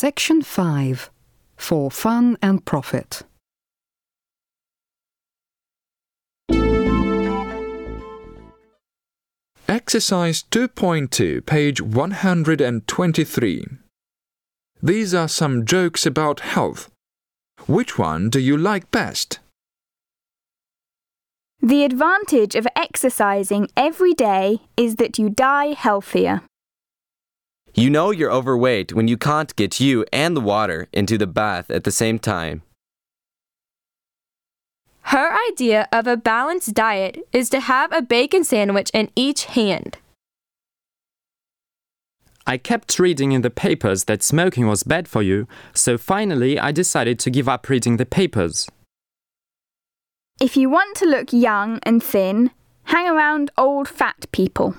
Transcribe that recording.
Section 5 For Fun and Profit. Exercise 2.2, page 123. These are some jokes about health. Which one do you like best? The advantage of exercising every day is that you die healthier. You know you're overweight when you can't get you and the water into the bath at the same time. Her idea of a balanced diet is to have a bacon sandwich in each hand. I kept reading in the papers that smoking was bad for you, so finally I decided to give up reading the papers. If you want to look young and thin, hang around old fat people.